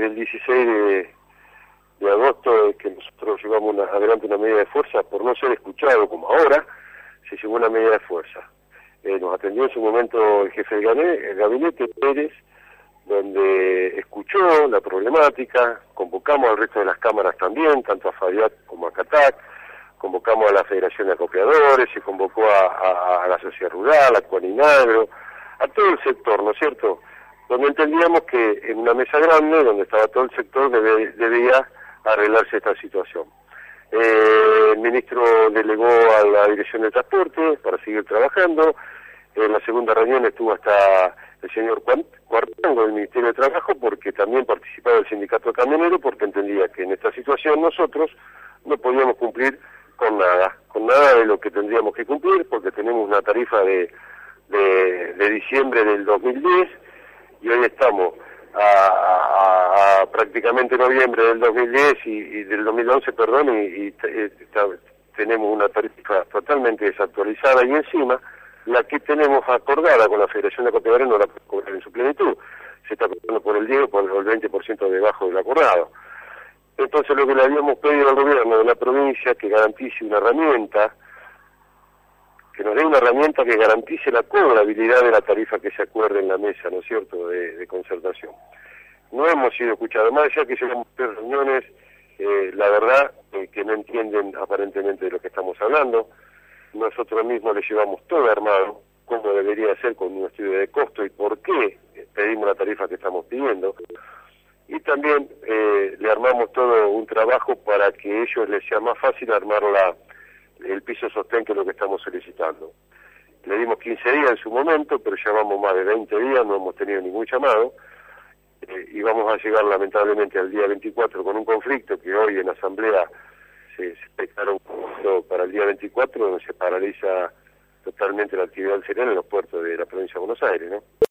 desde el 16 de, agosto es que nosotros llevamos adelante una medida de fuerza por no ser escuchado como ahora, se llevó una medida de fuerza. Eh, nos atendió en su momento el jefe del gabinete, Pérez, donde escuchó la problemática, convocamos al resto de las cámaras también, tanto a Fabiat como a Catac, convocamos a la Federación de Acopiadores, se convocó a, la Sociedad Rural, a Cuaninagro, a todo el sector, ¿no es cierto? Donde entendíamos que en una mesa grande, donde estaba todo el sector, debía arreglarse esta situación. Eh, el ministro delegó a la Dirección de Transporte para seguir trabajando. En la segunda reunión estuvo hasta el señor Cuartango del Ministerio de Trabajo porque también participaba el sindicato camionero porque entendía que en esta situación nosotros no podíamos cumplir con nada, con nada de lo que tendríamos que cumplir porque tenemos una tarifa de, de, diciembre del 2010 y hoy estamos a, prácticamente noviembre del 2010 y, del 2011, perdón, y, tenemos una tarifa totalmente desactualizada y encima la que tenemos acordada con la Federación de Cooperativas no la puede cobrar en su plenitud. Se está cobrando por el 10 por el 20% debajo del acordado. Entonces lo que le habíamos pedido al gobierno de la provincia que garantice una herramienta, que nos dé una herramienta que garantice la cobrabilidad de la tarifa que se acuerde en la mesa, ¿no es cierto?, de, concertación. No hemos sido escuchados, más allá que llevamos tres reuniones, eh, la verdad eh, que no entienden aparentemente de lo que estamos hablando nosotros mismos le llevamos todo armado, cómo debería ser con un estudio de costo y por qué pedimos la tarifa que estamos pidiendo. Y también eh, le armamos todo un trabajo para que ellos les sea más fácil armar la, el piso sostén que es lo que estamos solicitando. Le dimos 15 días en su momento, pero llevamos más de 20 días, no hemos tenido ningún llamado. Eh, y vamos a llegar lamentablemente al día 24 con un conflicto que hoy en asamblea se, se para el día 24, donde se paraliza totalmente la actividad del sereno en los puertos de la provincia de Buenos Aires, ¿no?